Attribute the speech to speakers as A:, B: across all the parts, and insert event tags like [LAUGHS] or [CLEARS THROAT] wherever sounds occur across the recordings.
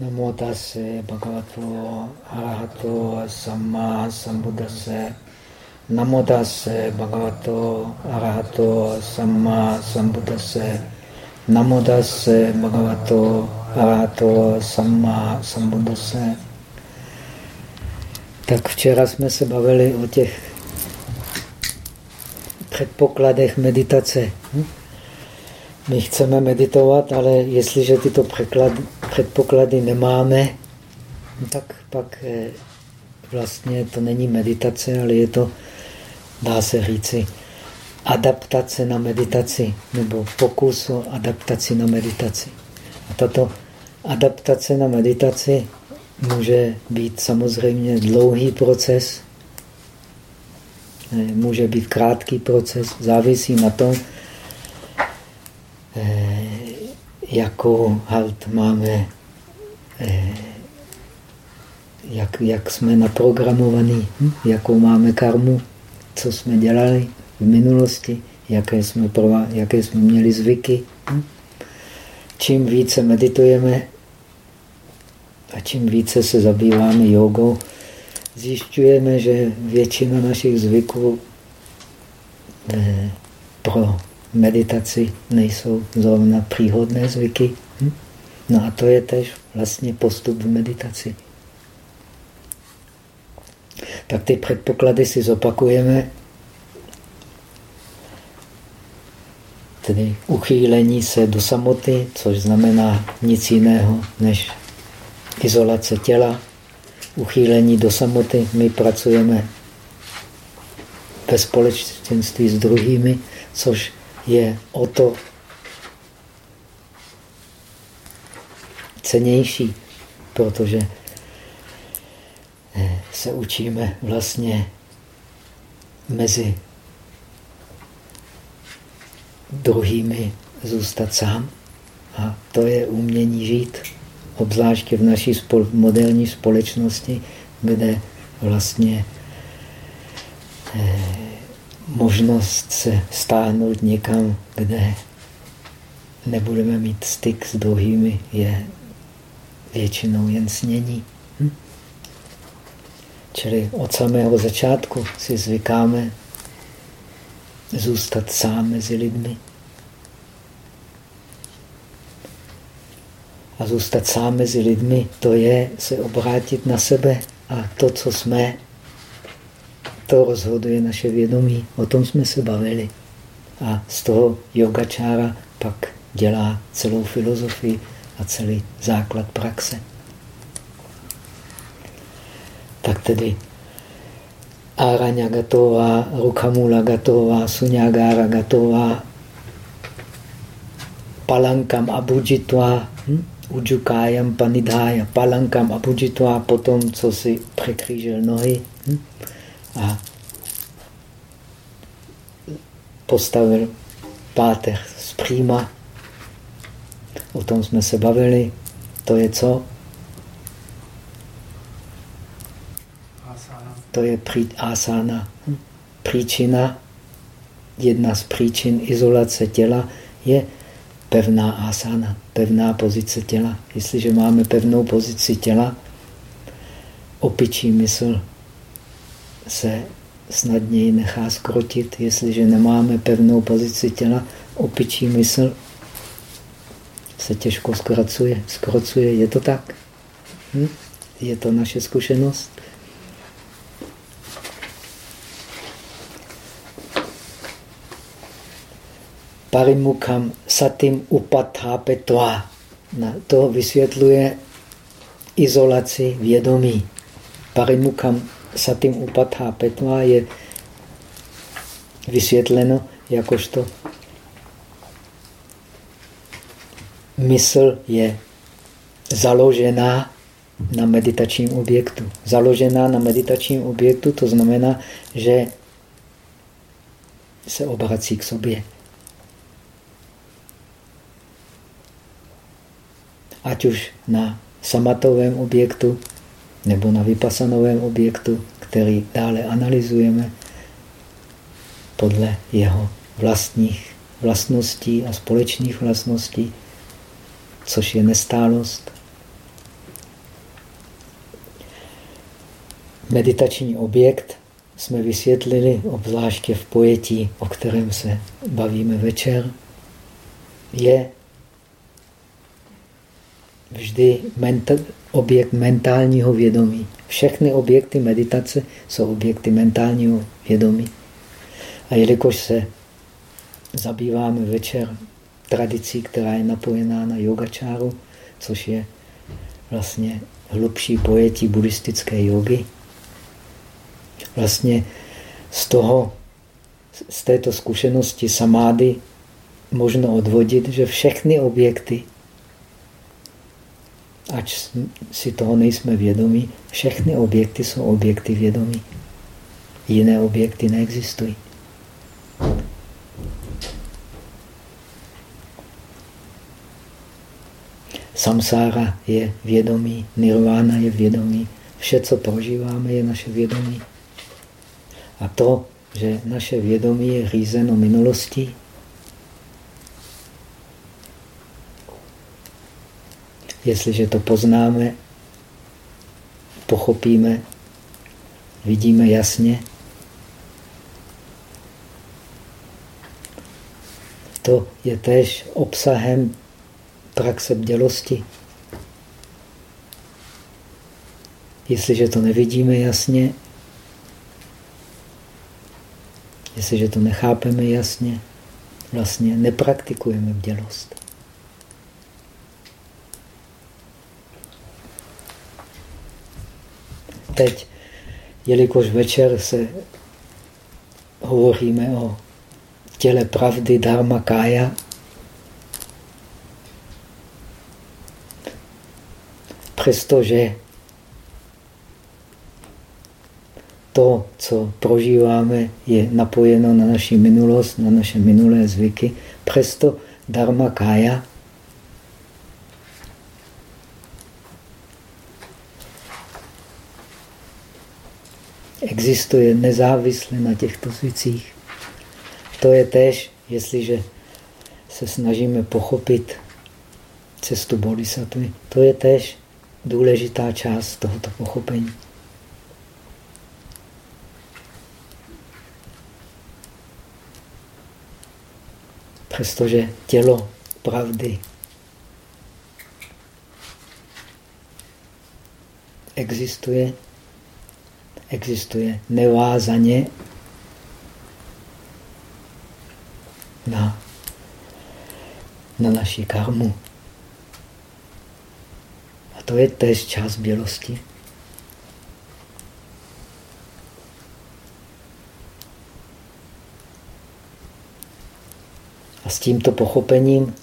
A: Namo tase bhagavato arahato samma sambuddhase. Namo tase bhagavato arahato samma sambuddhase. Namo tase bhagavato arahato samma sambuddhase. Tak včera jsme se bavili o těch předpokladech meditace. Hm? My chceme meditovat, ale jestliže tyto předpoklady nemáme, no tak pak eh, vlastně to není meditace, ale je to, dá se říci, adaptace na meditaci, nebo pokus o adaptaci na meditaci. A tato adaptace na meditaci může být samozřejmě dlouhý proces, eh, může být krátký proces, závisí na tom, Eh, jakou halt máme, eh, jak, jak jsme naprogramovaní, hm? jakou máme karmu, co jsme dělali v minulosti, jaké jsme, prová, jaké jsme měli zvyky. Hm? Čím více meditujeme a čím více se zabýváme jogou, zjišťujeme, že většina našich zvyků eh, pro meditaci nejsou zrovna příhodné zvyky. Hm? No a to je tež vlastně postup v meditaci. Tak ty předpoklady si zopakujeme. Tedy uchýlení se do samoty, což znamená nic jiného než izolace těla. Uchýlení do samoty, my pracujeme ve společenství s druhými, což je o to cenější, protože eh, se učíme vlastně mezi druhými zůstat sám. A to je umění žít, obzvláště v naší spol moderní společnosti, kde vlastně eh, možnost se stáhnout někam, kde nebudeme mít styk s druhými, je většinou jen snění. Hm? Čili od samého začátku si zvykáme zůstat sám mezi lidmi. A zůstat sám mezi lidmi, to je se obrátit na sebe a to, co jsme, to rozhoduje naše vědomí. O tom jsme se bavili. A z toho yogačára pak dělá celou filozofii a celý základ praxe. Tak tedy Aranya Gatová, Rukamula Gatová, Sunyagara Gatová, Palankam Abujitva, hm? Ujukájam Panidhája, Palankam Abujitva, potom, co si překřížil nohy, hm? A postavil páteř z příma. O tom jsme se bavili. To je co? To je pří, asana. Hm? Příčina, jedna z příčin izolace těla je pevná asana, pevná pozice těla. Jestliže máme pevnou pozici těla, opičí mysl se snadněji nechá skrotit, jestliže nemáme pevnou pozici těla, opičí mysl se těžko zkracuje. Skrocuje, je to tak? Hm? Je to naše zkušenost? Parimukam satim upathápetva. To vysvětluje izolaci vědomí. Parimukam Satim Upatha Petva je vysvětleno jakožto mysl je založená na meditačním objektu. Založená na meditačním objektu, to znamená, že se obrací k sobě. Ať už na samatovém objektu, nebo na vypasanovém objektu, který dále analyzujeme podle jeho vlastních vlastností a společných vlastností, což je nestálost. Meditační objekt jsme vysvětlili, obzvláště v pojetí, o kterém se bavíme večer, je vždy objekt mentálního vědomí. Všechny objekty meditace jsou objekty mentálního vědomí. A jelikož se zabýváme večer tradicí, která je napojená na yogačáru, což je vlastně hlubší pojetí buddhistické jogy, vlastně z toho, z této zkušenosti samády možno odvodit, že všechny objekty, ač si toho nejsme vědomí, všechny objekty jsou objekty vědomí. Jiné objekty neexistují. Samsára je vědomí, nirvána je vědomí, vše, co prožíváme, je naše vědomí. A to, že naše vědomí je řízeno minulostí, jestliže to poznáme, pochopíme, vidíme jasně, to je též obsahem praxe bdělosti. Jestliže to nevidíme jasně, Jestliže to nechápeme jasně, vlastně nepraktikujeme bdělost. Teď, jelikož večer se hovoříme o těle pravdy dharma kája, přestože to, co prožíváme, je napojeno na naši minulost, na naše minulé zvyky. Přesto dharma kája existuje nezávisle na těchto zvicích. To je tež, jestliže se snažíme pochopit cestu bodhisattva, to je tež důležitá část tohoto pochopení. přestože tělo pravdy existuje, existuje nevázaně na, na naší karmu. A to je též čas bělosti. s tímto pochopením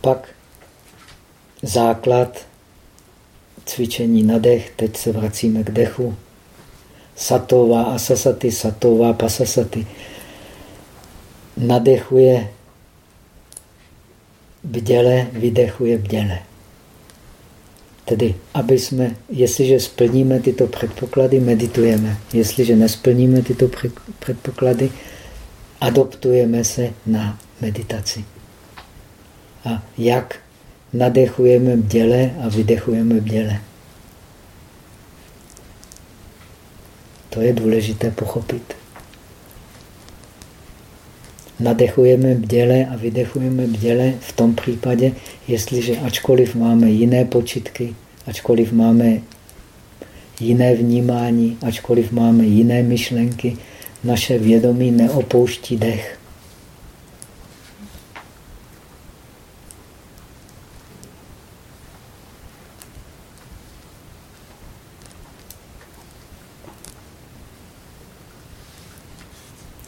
A: pak základ cvičení na dech, teď se vracíme k dechu. Satová asasaty, satová pasasaty. Nadechuje bděle, vydechuje bděle. Tedy, aby jsme, jestliže splníme tyto předpoklady, meditujeme. Jestliže nesplníme tyto předpoklady, adoptujeme se na meditaci. A jak nadechujeme bděle a vydechujeme bděle. To je důležité pochopit. Nadechujeme bděle a vydechujeme bděle v tom případě, jestliže ačkoliv máme jiné počitky, ačkoliv máme jiné vnímání, ačkoliv máme jiné myšlenky, naše vědomí neopouští dech.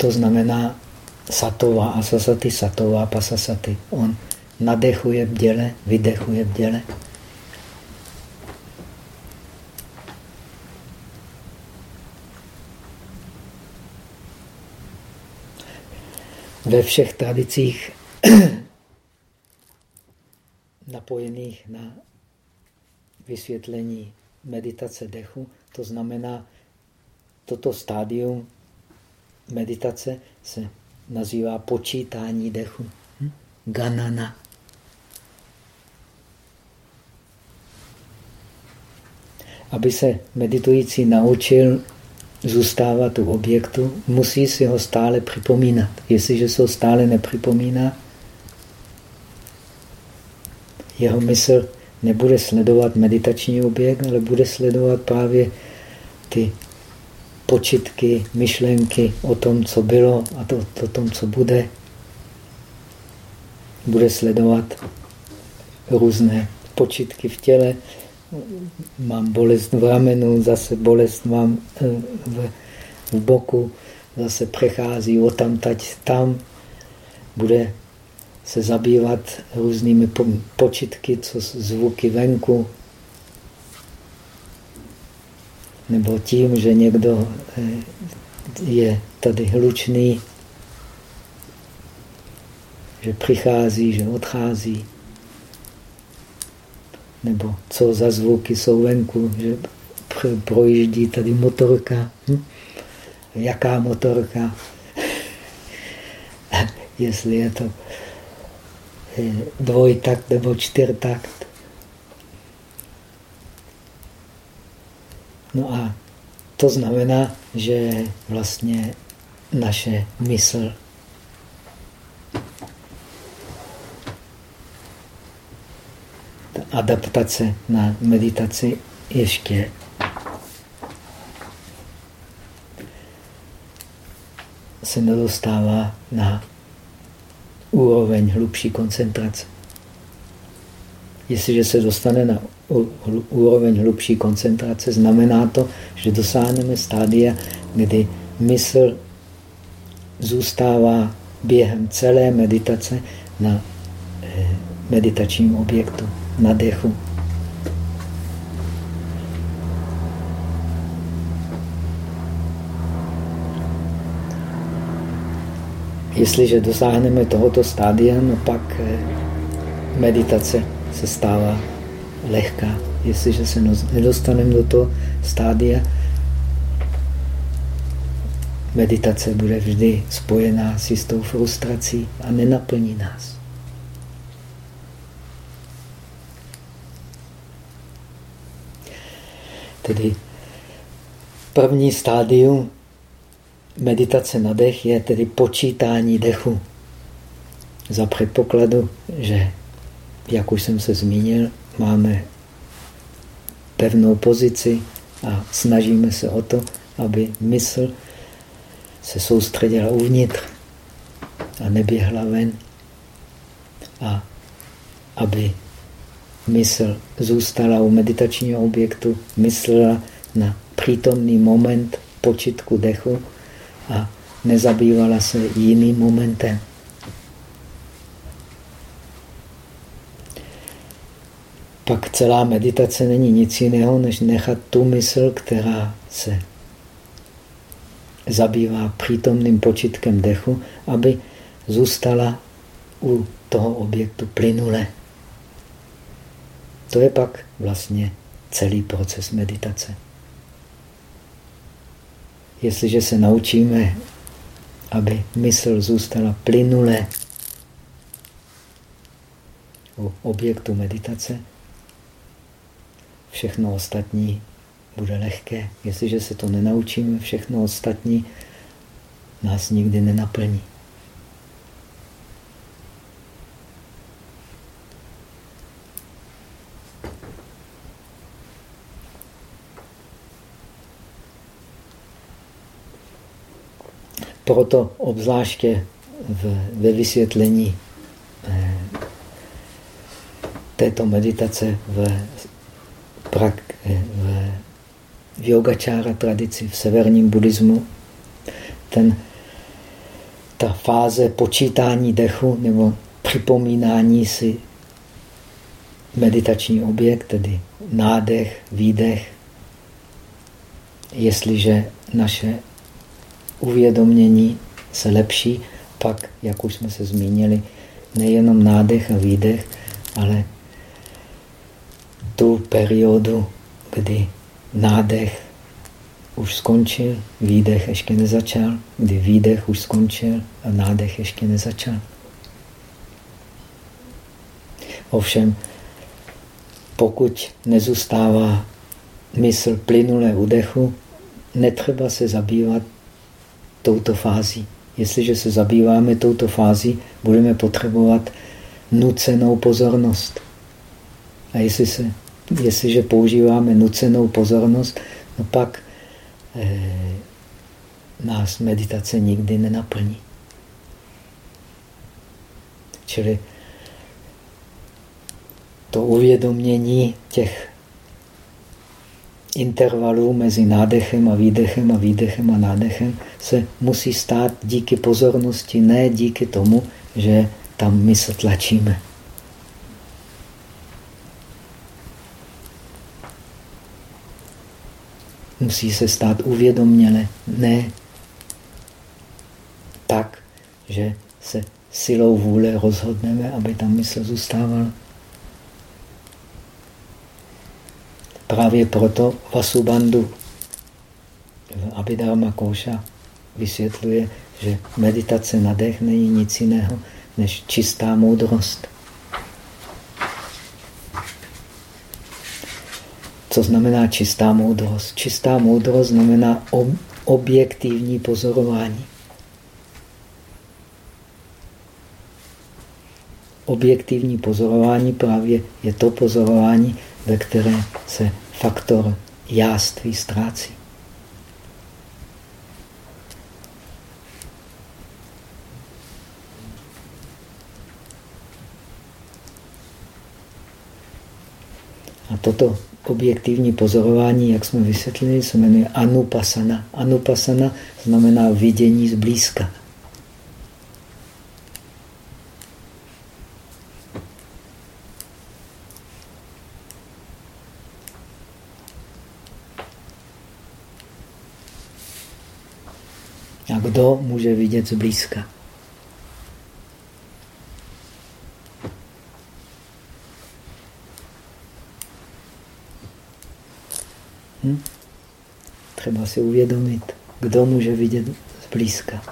A: To znamená satová asasaty, satová pasasaty. On nadechuje bděle, vydechuje bděle. ve všech tradicích [CLEARS THROAT] napojených na vysvětlení meditace dechu, to znamená, toto stádium meditace se nazývá počítání dechu. Hm? Ganana. Aby se meditující naučil zůstávat u objektu, musí si ho stále připomínat. Jestliže se ho stále nepřipomíná, jeho mysl nebude sledovat meditační objekt, ale bude sledovat právě ty počitky, myšlenky o tom, co bylo a to, o tom, co bude. Bude sledovat různé počitky v těle. Mám bolest v ramenu, zase bolest mám eh, v, v boku, zase přechází o tam, tať, tam. Bude se zabývat různými počitky, co zvuky venku, nebo tím, že někdo eh, je tady hlučný, že přichází, že odchází, nebo co za zvuky jsou venku, že projíždí tady motorka. Hm? Jaká motorka? [LAUGHS] Jestli je to eh, dvojtakt nebo čtyřtakt. No a to znamená, že vlastně naše mysl ta adaptace na meditaci ještě se nedostává na úroveň hlubší koncentrace. Jestliže se dostane na úroveň hlubší koncentrace, znamená to, že dosáhneme stádia, kdy mysl zůstává během celé meditace na eh, meditačním objektu, na dechu. Jestliže dosáhneme tohoto stádia, no pak eh, meditace se stává lehká. Jestliže se nedostaneme do toho stádia, meditace bude vždy spojená s jistou frustrací a nenaplní nás. Tedy první stádium meditace na dech je tedy počítání dechu. Za předpokladu, že, jak už jsem se zmínil, máme pevnou pozici a snažíme se o to, aby mysl se soustředila uvnitř a neběhla ven. A aby mysl zůstala u meditačního objektu, myslela na přítomný moment počitku dechu a nezabývala se jiným momentem. Pak celá meditace není nic jiného, než nechat tu mysl, která se zabývá přítomným počitkem dechu, aby zůstala u toho objektu plynule. To je pak vlastně celý proces meditace. Jestliže se naučíme, aby mysl zůstala plynule u objektu meditace, všechno ostatní bude lehké. Jestliže se to nenaučíme, všechno ostatní nás nikdy nenaplní. Proto obzvláště ve vysvětlení eh, této meditace v prak, eh, v yogačára tradici, v severním buddhismu, ten, ta fáze počítání dechu nebo připomínání si meditační objekt, tedy nádech, výdech, jestliže naše uvědomění se lepší, pak, jak už jsme se zmínili, nejenom nádech a výdech, ale tu periodu, kdy nádech už skončil, výdech ještě nezačal, kdy výdech už skončil a nádech ještě nezačal. Ovšem, pokud nezůstává mysl plynulé údechu, netřeba se zabývat touto fází. Jestliže se zabýváme touto fází, budeme potřebovat nucenou pozornost. A jestli se, jestliže používáme nucenou pozornost, no pak eh, nás meditace nikdy nenaplní. Čili to uvědomění těch intervalů mezi nádechem a výdechem a výdechem a nádechem se musí stát díky pozornosti, ne díky tomu, že tam mysl tlačíme. Musí se stát uvědoměle, ne tak, že se silou vůle rozhodneme, aby tam mysl zůstávala. Právě proto Vasubandhu Abhidharma Koša vysvětluje, že meditace na dech není nic jiného než čistá moudrost. Co znamená čistá moudrost? Čistá moudrost znamená ob objektivní pozorování. Objektivní pozorování právě je to pozorování, ve které se faktor jáství ztrácí. A toto objektivní pozorování, jak jsme vysvětlili, se jmenuje anupasana. Anupasana znamená vidění zblízka. A kdo může vidět zblízka? Hm? Třeba si uvědomit, kdo může vidět zblízka.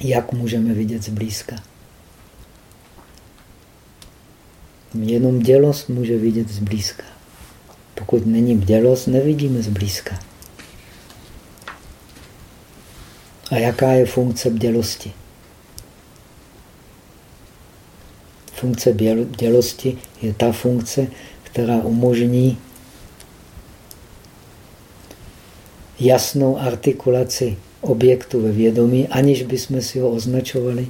A: Jak můžeme vidět zblízka? Jenom dělost může vidět zblízka. Pokud není dělost, nevidíme zblízka. A jaká je funkce bdělosti? Funkce bdělosti je ta funkce, která umožní jasnou artikulaci objektu ve vědomí, aniž bychom si ho označovali.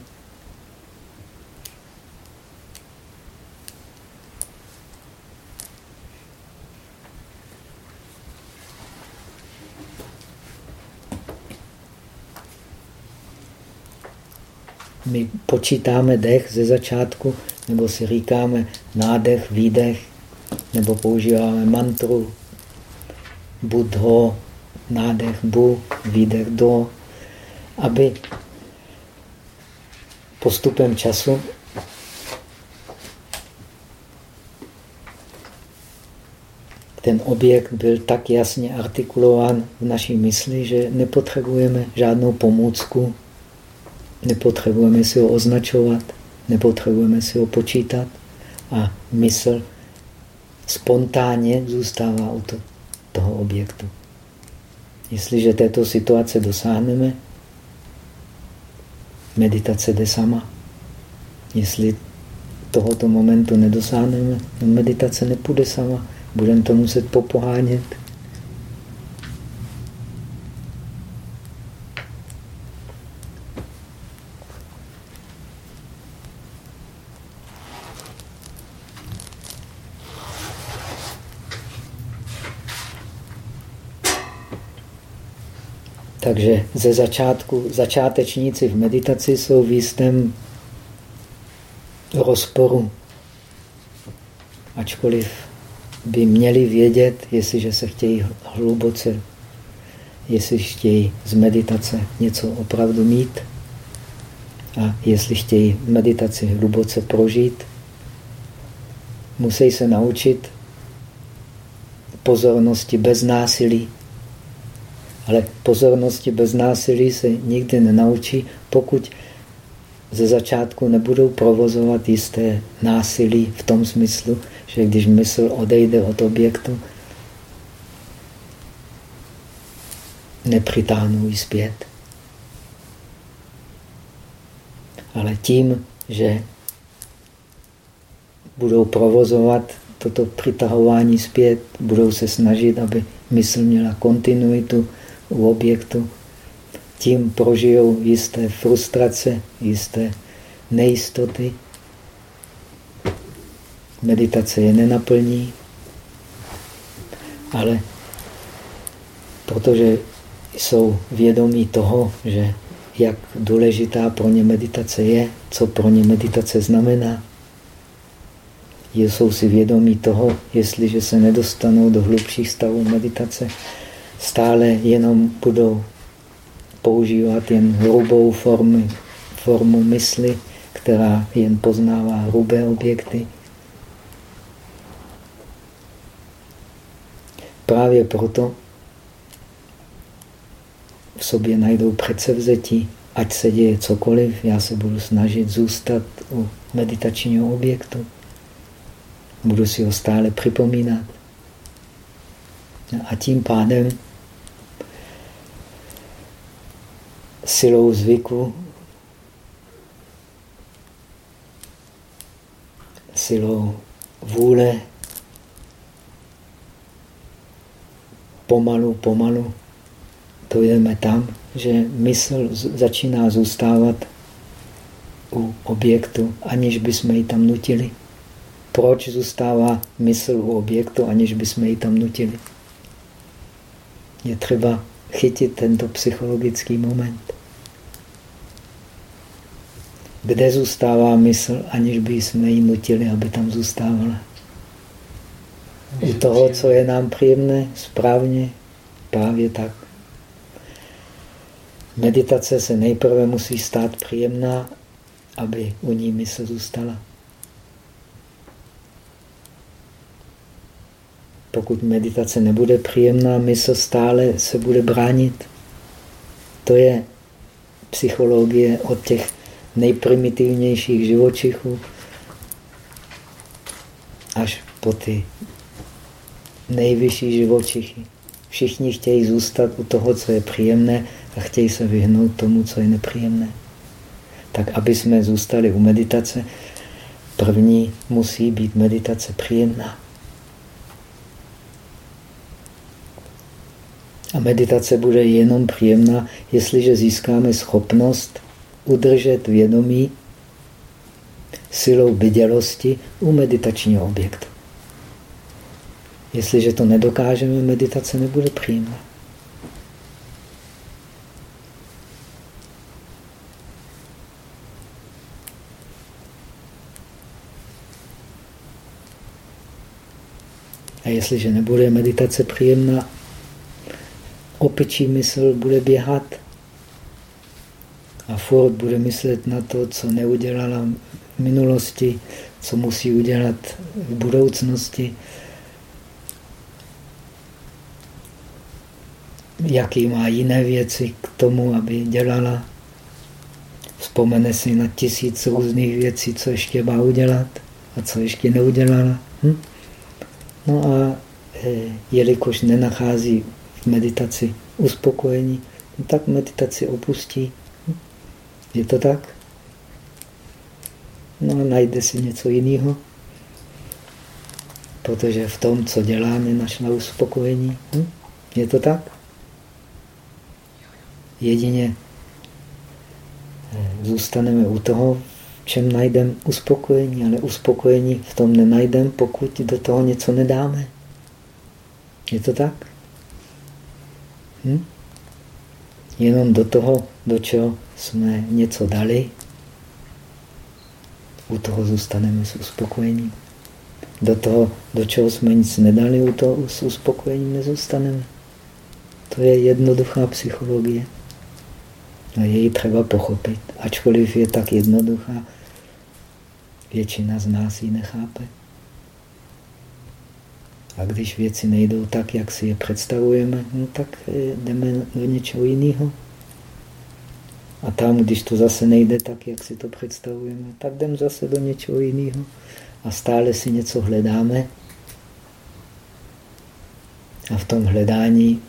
A: My počítáme dech ze začátku, nebo si říkáme nádech, výdech, nebo používáme mantru, budho, nádech bu, výdech do, aby postupem času ten objekt byl tak jasně artikulován v naší mysli, že nepotřebujeme žádnou pomůcku, nepotřebujeme si ho označovat, nepotřebujeme si ho počítat a mysl spontánně zůstává u toho objektu. Jestliže této situace dosáhneme, meditace jde sama. Jestli tohoto momentu nedosáhneme, meditace nepůjde sama. Budeme to muset popohánět. Takže ze začátku, začátečníci v meditaci jsou v jistém rozporu. Ačkoliv by měli vědět, jestliže se chtějí hluboce, jestli chtějí z meditace něco opravdu mít a jestli chtějí meditaci hluboce prožít, musí se naučit pozornosti bez násilí. Ale pozornosti bez násilí se nikdy nenaučí, pokud ze začátku nebudou provozovat jisté násilí v tom smyslu, že když mysl odejde od objektu, nepřitáhnou ji zpět. Ale tím, že budou provozovat toto přitahování zpět, budou se snažit, aby mysl měla kontinuitu u objektu, tím prožijou jisté frustrace, jisté nejistoty. Meditace je nenaplní, ale protože jsou vědomí toho, že jak důležitá pro ně meditace je, co pro ně meditace znamená. Jsou si vědomí toho, jestliže se nedostanou do hlubších stavů meditace, stále jenom budou používat jen hrubou formu, formu mysli, která jen poznává hrubé objekty. Právě proto v sobě najdou předsevzetí, ať se děje cokoliv, já se budu snažit zůstat u meditačního objektu. Budu si ho stále připomínat. A tím pádem silou zvyku, silou vůle, pomalu, pomalu dojdeme tam, že mysl začíná zůstávat u objektu, aniž bychom ji tam nutili. Proč zůstává mysl u objektu, aniž bychom ji tam nutili? Je třeba chytit tento psychologický moment. Kde zůstává mysl, aniž by jsme ji nutili, aby tam zůstávala? U toho, co je nám příjemné, správně, právě tak. Meditace se nejprve musí stát příjemná, aby u ní mysl zůstala. Pokud meditace nebude příjemná, mysl stále se bude bránit. To je psychologie od těch nejprimitivnějších živočichů až po ty nejvyšší živočichy. Všichni chtějí zůstat u toho, co je příjemné a chtějí se vyhnout tomu, co je nepříjemné. Tak aby jsme zůstali u meditace, první musí být meditace příjemná. A meditace bude jenom příjemná, jestliže získáme schopnost udržet vědomí silou vidělosti u meditačního objektu. Jestliže to nedokážeme, meditace nebude příjemná. A jestliže nebude meditace příjemná, opičí mysl bude běhat a furt bude myslet na to, co neudělala v minulosti, co musí udělat v budoucnosti, jaký má jiné věci k tomu, aby dělala. Vzpomene si na tisíc různých věcí, co ještě má udělat a co ještě neudělala. Hm? No a e, jelikož nenachází v meditaci uspokojení, no tak meditaci opustí. Je to tak? No a najde si něco jiného, protože v tom, co dělá, nenašla uspokojení. Hm? Je to tak? Jedině e, zůstaneme u toho, čem najdeme uspokojení, ale uspokojení v tom nenajdeme, pokud do toho něco nedáme. Je to tak? Hm? Jenom do toho, do čeho jsme něco dali, u toho zůstaneme s uspokojením. Do toho, do čeho jsme nic nedali, u toho s uspokojením nezůstaneme. To je jednoduchá psychologie. A je ji třeba pochopit. Ačkoliv je tak jednoduchá, Většina z nás ji nechápe. A když věci nejdou tak, jak si je představujeme, no tak eh, jdeme do něčeho jiného. A tam, když to zase nejde tak, jak si to představujeme, tak jdeme zase do něčeho jiného. A stále si něco hledáme. A v tom hledání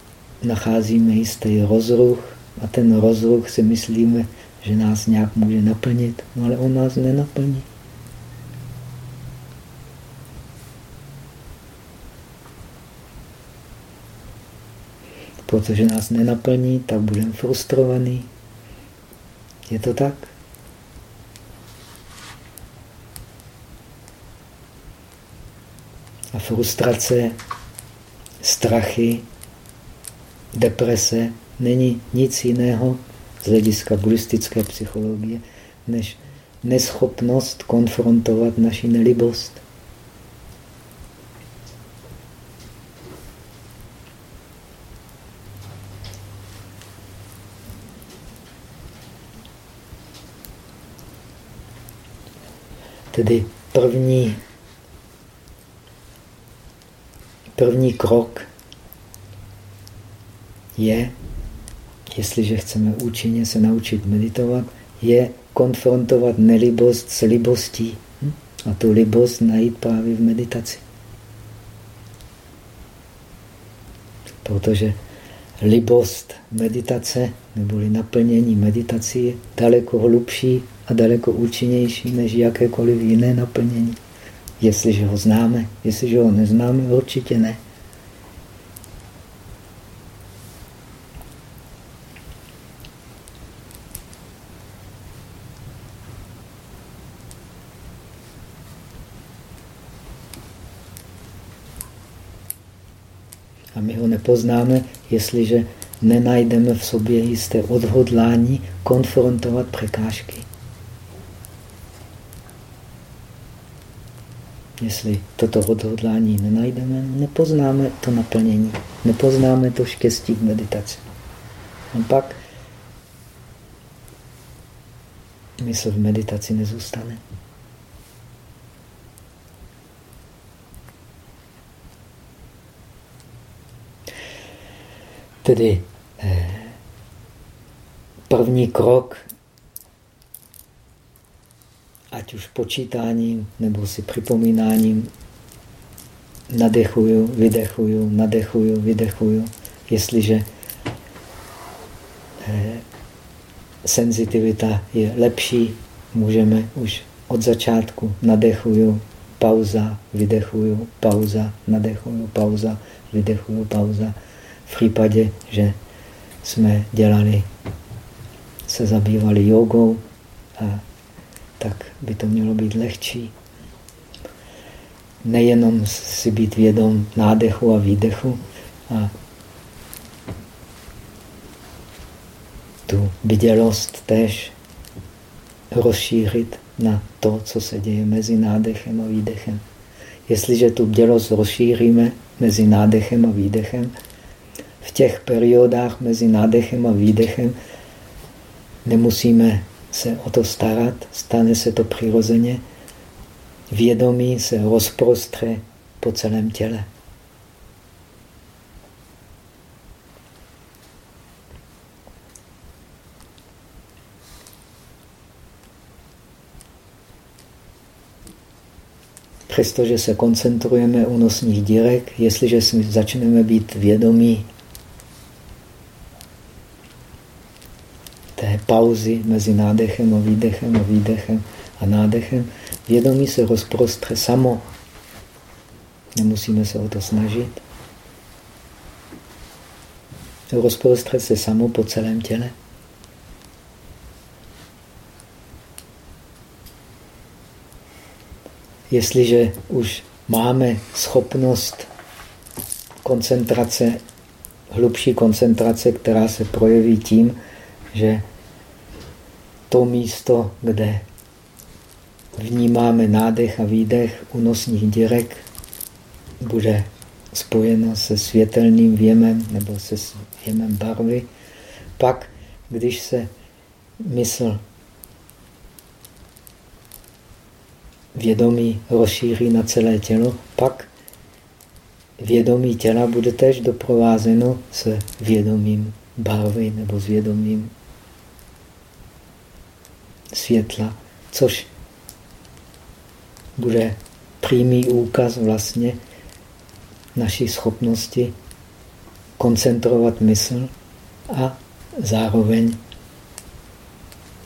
A: nacházíme jistý rozruch. A ten rozruch si myslíme, že nás nějak může naplnit, no ale on nás nenaplní. Protože nás nenaplní, tak budeme frustrovaní. Je to tak? A frustrace, strachy, deprese není nic jiného z hlediska buddhistické psychologie, než neschopnost konfrontovat naši nelibost. Tedy první, první krok je, jestliže chceme účinně se naučit meditovat, je konfrontovat nelibost s libostí. Hm? A tu libost najít právě v meditaci. Protože libost meditace, neboli naplnění meditací, je daleko hlubší a daleko účinnější než jakékoliv jiné naplnění. Jestliže ho známe, jestliže ho neznáme, určitě ne. A my ho nepoznáme, jestliže nenajdeme v sobě jisté odhodlání konfrontovat překážky. Jestli toto odhodlání nenajdeme, nepoznáme to naplnění, nepoznáme to štěstí v meditaci. A pak mysl v meditaci nezůstane. Tedy eh, první krok ať už počítáním nebo si připomínáním, nadechuju, vydechuju, nadechuju, vydechuju. Jestliže eh, senzitivita je lepší, můžeme už od začátku nadechuju, pauza, vydechuju, pauza, nadechuju, pauza, vydechuju, pauza. V případě, že jsme dělali, se zabývali jogou a tak by to mělo být lehčí. Nejenom si být vědom nádechu a výdechu, a tu vidělost též rozšířit na to, co se děje mezi nádechem a výdechem. Jestliže tu bdělost rozšíříme mezi nádechem a výdechem, v těch periodách mezi nádechem a výdechem nemusíme se o to starat, stane se to přirozeně, vědomí se rozprostře po celém těle. Přestože se koncentrujeme u nosních dírek, jestliže začneme být vědomí té pauzy mezi nádechem a výdechem a výdechem a nádechem, vědomí se rozprostře samo. Nemusíme se o to snažit. Rozprostře se samo po celém těle. Jestliže už máme schopnost koncentrace, hlubší koncentrace, která se projeví tím, že to místo, kde vnímáme nádech a výdech unosních dírek, bude spojeno se světelným věmem nebo se věmem barvy. Pak, když se mysl vědomí rozšíří na celé tělo, pak vědomí těla bude tež doprovázeno s vědomím barvy nebo s vědomím světla, což bude přímý úkaz vlastně naší schopnosti koncentrovat mysl a zároveň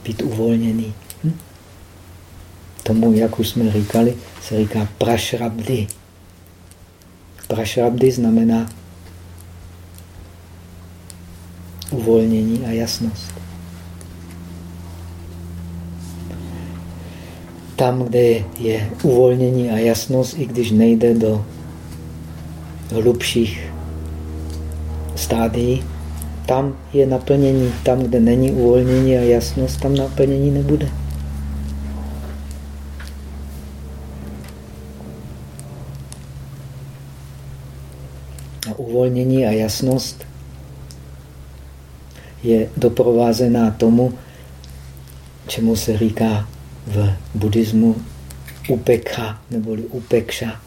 A: být uvolněný. Hm? Tomu, jak už jsme říkali, se říká prašrabdy. Prašrabdy znamená uvolnění a jasnost. Tam, kde je uvolnění a jasnost, i když nejde do hlubších stádií, tam je naplnění. Tam, kde není uvolnění a jasnost, tam naplnění nebude. A uvolnění a jasnost je doprovázená tomu, čemu se říká v buddhismu upekha neboli upekša.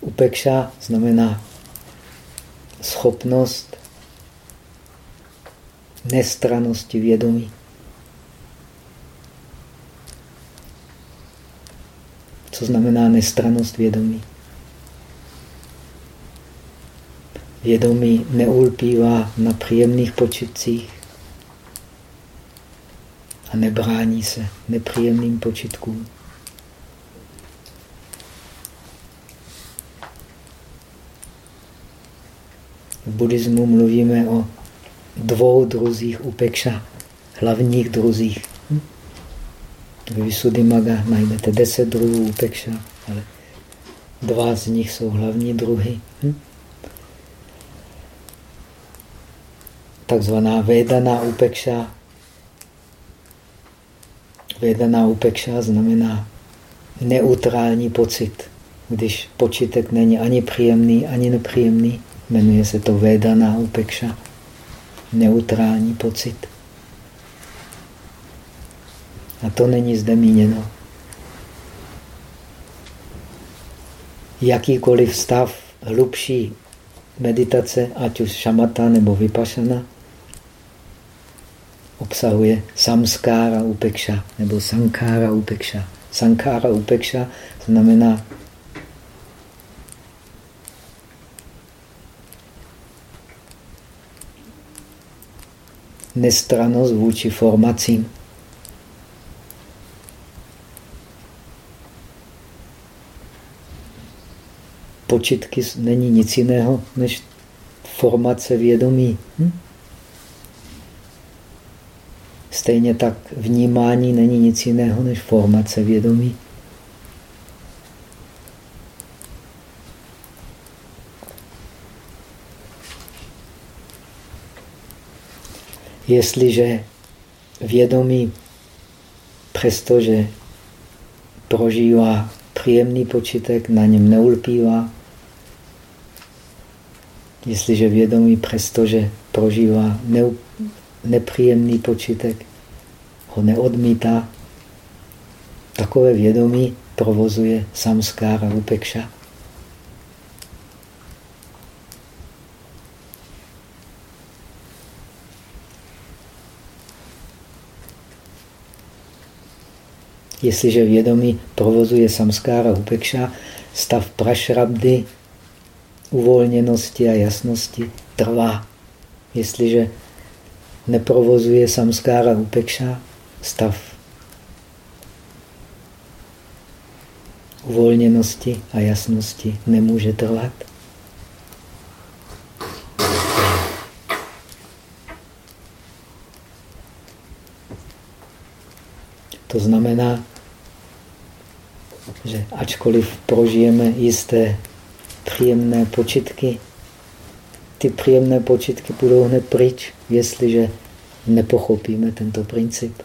A: Upekša znamená schopnost nestranosti vědomí. Co znamená nestranost vědomí? Vědomí neulpívá na příjemných počitcích a nebrání se nepříjemným počitkům. V buddhismu mluvíme o dvou druzích upekša, hlavních druzích. V Visuddhimaga najdete deset druhů upekša, ale dva z nich jsou hlavní druhy. Takzvaná vedaná upekša. Vedaná upekša znamená neutrální pocit, když počitek není ani příjemný, ani nepříjemný. Jmenuje se to Vedaná upekša, neutrální pocit. A to není zde míněno. Jakýkoliv stav hlubší meditace, ať už šamata nebo vypašana, obsahuje samskára upekša nebo sankára upekša. Sankára upekša znamená nestranost vůči formacím. Počitky není nic jiného než formace vědomí. Hm? Stejně tak vnímání není nic jiného než formace vědomí. Jestliže vědomí, přestože prožívá příjemný počitek, na něm neulpívá, jestliže vědomí, přestože prožívá nepříjemný počitek, ho neodmítá, takové vědomí provozuje samskára upekša. Jestliže vědomí provozuje samskára upekša, stav prašrabdy, uvolněnosti a jasnosti trvá. Jestliže neprovozuje samskára upekša, stav uvolněnosti a jasnosti nemůže trvat. To znamená, že ačkoliv prožijeme jisté příjemné počitky, ty příjemné počitky budou hned pryč, jestliže nepochopíme tento princip.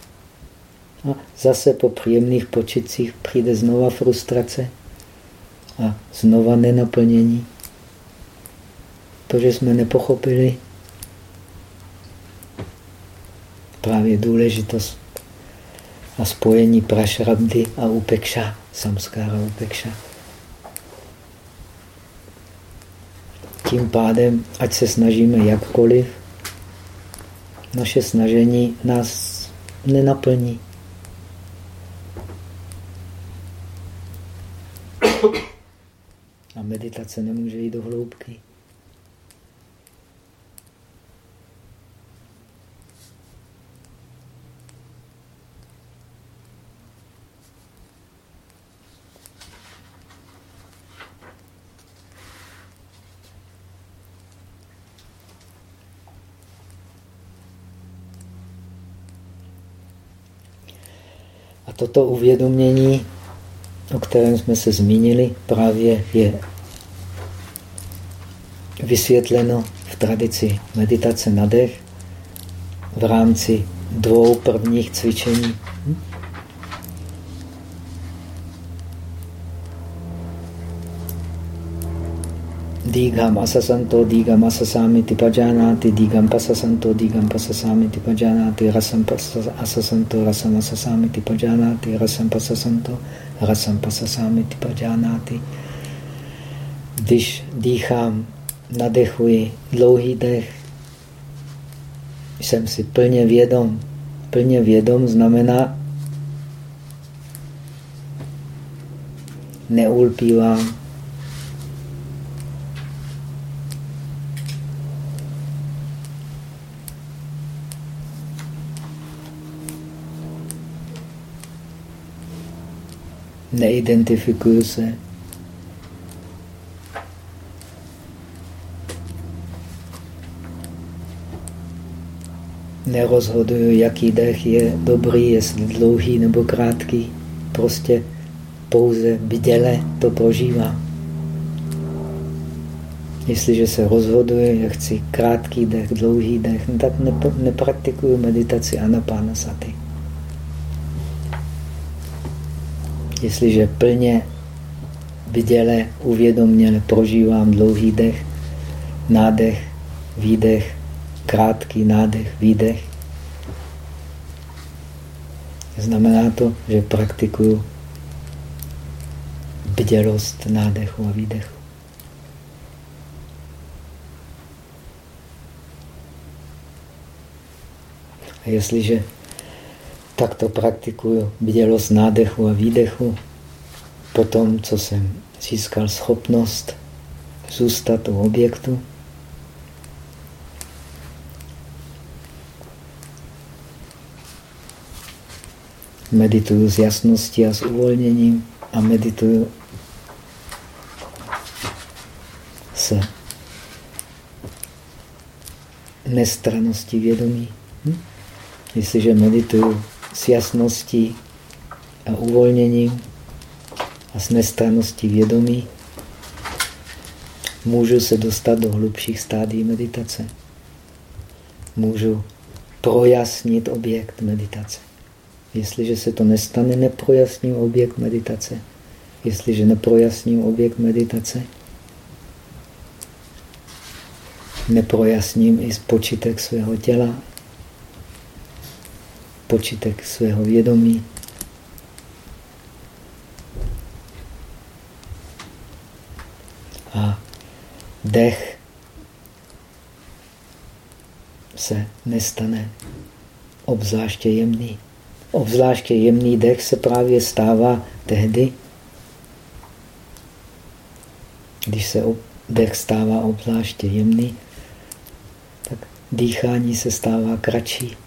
A: A zase po příjemných počitcích přijde znova frustrace a znova nenaplnění, protože jsme nepochopili právě důležitost a spojení prašrabdy a upekša samskára upekša. Tím pádem, ať se snažíme jakkoliv, naše snažení nás nenaplní. A meditace nemůže jít do hloubky. Toto uvědomění, o kterém jsme se zmínili, právě je vysvětleno v tradici meditace na dech v rámci dvou prvních cvičení. Dígam asasanto, dígam asasami tipajanati, dígam pasasanto, dígam pasasami tipajanati, rasam asasanto, rasam asasami tipajanati, rasam pasasanto, rasam pasasami tipajanati. Když dýchám, nadechuji dlouhý dech, jsem si plně vědom. Plně vědom znamená neulpívám, neidentifikuju se. Nerozhoduju, jaký dech je dobrý, jestli dlouhý nebo krátký. Prostě pouze bděle to prožívám. Jestliže se rozhoduje, jak chci krátký dech, dlouhý dech, no tak nepraktikuju meditaci anapánasaty. Jestliže plně viděle, uvědoměle prožívám dlouhý dech, nádech, výdech, krátký nádech, výdech, znamená to, že praktikuju bdělost nádechu a výdechu. A jestliže takto praktikuju bdělost nádechu a výdechu. Potom, co jsem získal schopnost zůstat u objektu, medituju s jasností a s uvolněním a medituju s nestraností vědomí. Hm? Jestliže medituju s jasností a uvolněním a s nestraností vědomí můžu se dostat do hlubších stádí meditace. Můžu projasnit objekt meditace. Jestliže se to nestane, neprojasním objekt meditace. Jestliže neprojasním objekt meditace, neprojasním i spočitek svého těla počítek svého vědomí. A dech se nestane obzvláště jemný. Obzvláště jemný dech se právě stává tehdy, když se dech stává obzvláště jemný, tak dýchání se stává kratší.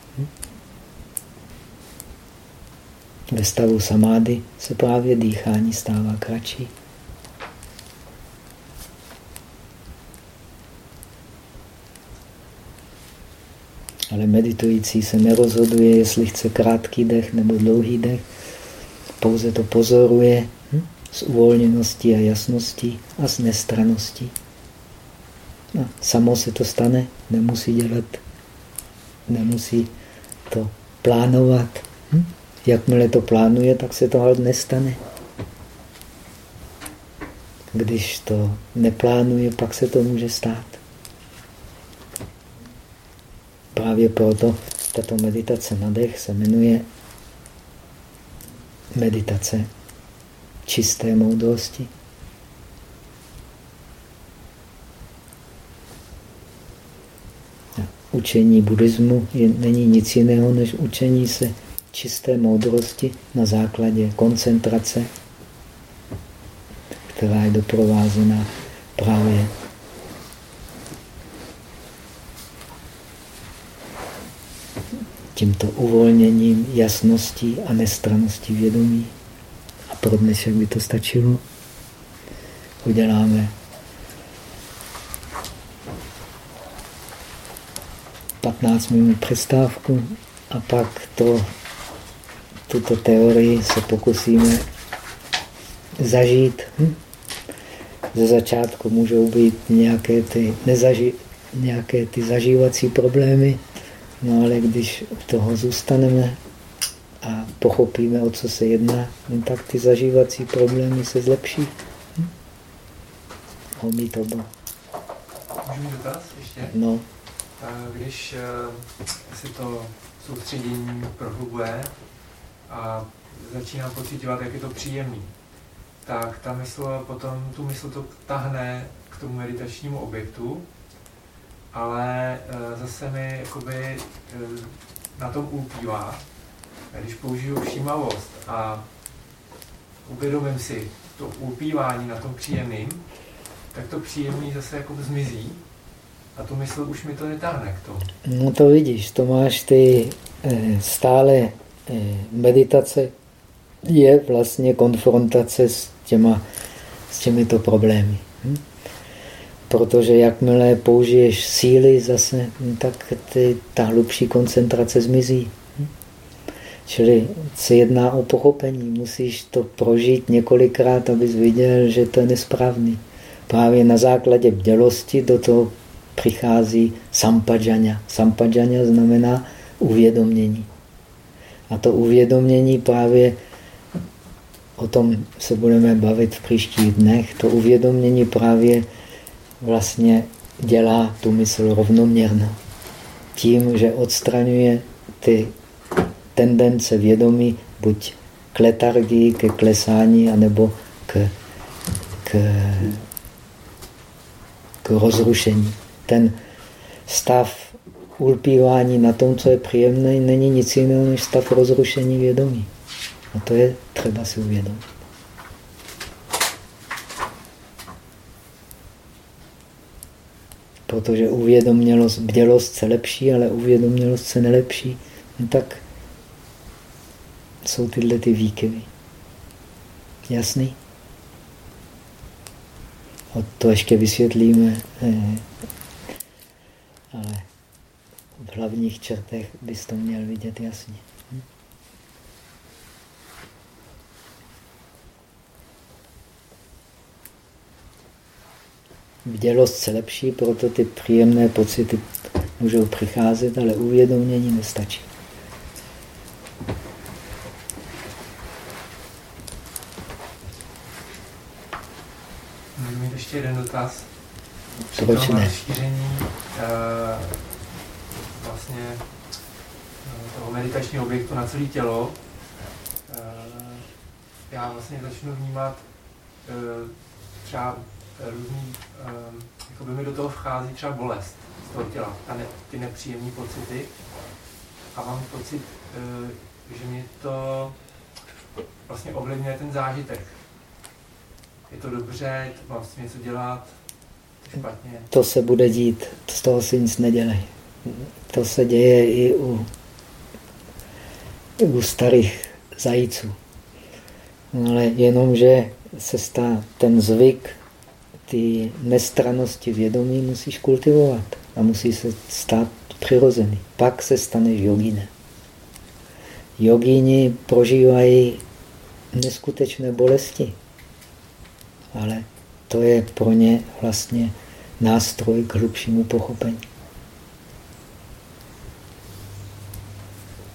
A: Ve stavu samády se právě dýchání stává kratší. Ale meditující se nerozhoduje, jestli chce krátký dech nebo dlouhý dech. Pouze to pozoruje hm? s uvolněností a jasností a s nestraností. No, samo se to stane, nemusí dělat, nemusí to plánovat. Hm? Jakmile to plánuje, tak se to ale nestane. Když to neplánuje, pak se to může stát. Právě proto tato meditace na dech se jmenuje meditace čisté moudrosti. Učení buddhismu je, není nic jiného než učení se čisté moudrosti na základě koncentrace, která je doprovázena právě tímto uvolněním jasností a nestraností vědomí. A pro dnešek by to stačilo. Uděláme 15 minut přestávku a pak to, tuto teorii se pokusíme zažít. Hm? Ze začátku můžou být nějaké ty, nezaži, nějaké ty zažívací problémy, no ale když toho zůstaneme a pochopíme, o co se jedná, no tak ty zažívací problémy se zlepší. Hm? Homí to
B: bylo. Můžu dotaz ještě?
A: No.
B: Když eh, si to soustředění prohlubuje a začíná pocitovat, jak je to příjemný, tak ta mysl potom, tu mysl to tahne k tomu meditačnímu objektu, ale eh, zase mi jakoby eh, na tom ulpívá. Když použiju všímavost a uvědomím si to ulpívání na tom příjemným, tak to příjemný zase jako zmizí a tu mysl už mi to netáhne k tomu.
A: No to vidíš, to máš ty eh, stále meditace, je vlastně konfrontace s, těma, s těmito problémy. Hm? Protože jakmile použiješ síly zase, hm, tak ty, ta hlubší koncentrace zmizí. Hm? Čili se jedná o pochopení. Musíš to prožít několikrát, abys viděl, že to je nesprávný. Právě na základě bdělosti do toho přichází sampadžaňa. Sampadžaňa znamená uvědomění. A to uvědomění právě o tom se budeme bavit v příštích dnech. To uvědomění právě vlastně dělá tu mysl rovnoměrnou. Tím, že odstraňuje ty tendence vědomí buď k letargii, ke klesání, anebo k, k, k rozrušení ten stav ulpívání na tom, co je příjemné, není nic jiného než stav rozrušení vědomí. A to je třeba si uvědomit. Protože uvědomělost, bdělost se lepší, ale uvědomělost se nelepší, no tak jsou tyhle ty výkyvy. Jasný? A to ještě vysvětlíme eh, ale v hlavních čertech bys to měl vidět jasně. Hm? Vdělost se lepší, proto ty příjemné pocity můžou přicházet, ale uvědomění nestačí.
B: Můžu mít ještě jeden dotaz?
A: Proč ne?
B: Rozšíření uh, vlastně uh, toho meditačního objektu na celé tělo, uh, já vlastně začnu vnímat uh, třeba různý, jako by mi do toho vchází třeba bolest z toho těla, ta ne, ty nepříjemné pocity a mám pocit, že mě to vlastně ovlivňuje ten zážitek. Je to dobře, mám s tím něco dělat, špatně.
A: To se bude dít, z toho si nic nedělej. To se děje i u, u starých zajíců. Ale jenomže se stá ten zvyk ty nestranosti vědomí musíš kultivovat a musí se stát přirozený. Pak se staneš jogínem. Jogíni prožívají neskutečné bolesti, ale to je pro ně vlastně nástroj k hlubšímu pochopení.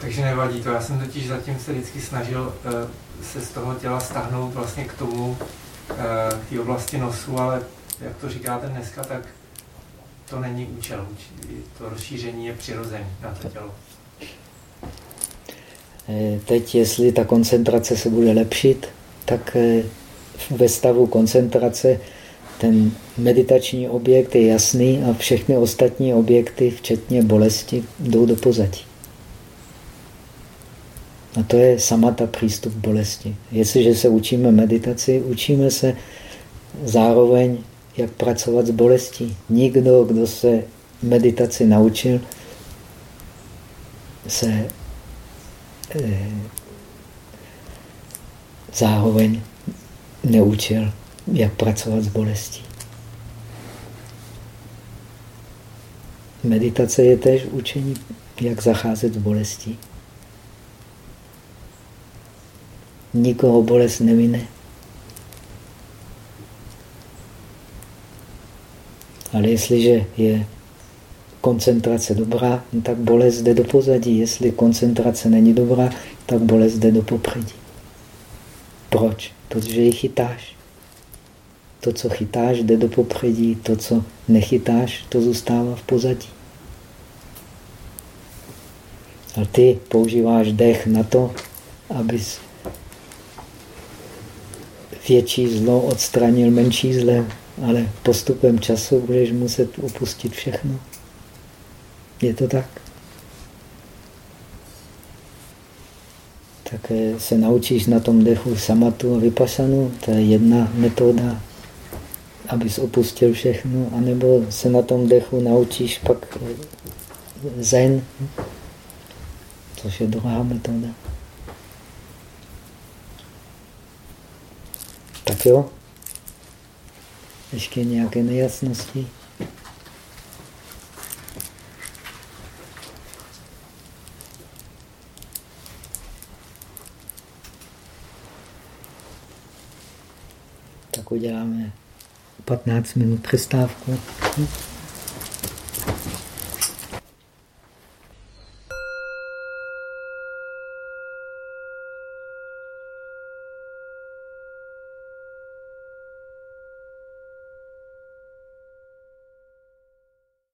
B: Takže nevadí to. Já jsem totiž zatím se vždycky snažil uh, se z toho těla stahnout vlastně k tomu, uh, k té oblasti nosu, ale jak to říkáte dneska, tak to není účel. To rozšíření je přirozené na to tělo.
A: Eh, teď, jestli ta koncentrace se bude lepšit, tak ve stavu koncentrace ten meditační objekt je jasný a všechny ostatní objekty, včetně bolesti, jdou do pozadí. A to je samata přístup k bolesti. Jestliže se učíme meditaci, učíme se zároveň, jak pracovat s bolestí. Nikdo, kdo se meditaci naučil, se eh, zároveň neučil, jak pracovat s bolestí. Meditace je též učení, jak zacházet s bolestí. Nikoho bolest nemine. Ale jestliže je koncentrace dobrá, tak bolest jde do pozadí. Jestli koncentrace není dobrá, tak bolest jde do popředí. Proč? Protože ji chytáš. To, co chytáš, jde do popředí. To, co nechytáš, to zůstává v pozadí. A ty používáš dech na to, abys větší zlo odstranil menší zle, ale postupem času budeš muset opustit všechno. Je to tak? Tak se naučíš na tom dechu samatu a vypasanu, to je jedna metoda, abys opustil všechno, anebo se na tom dechu naučíš pak zen, což je druhá metoda. Tak jo? Ještě nějaké nejasnosti? Tak uděláme 15 minut přestávku.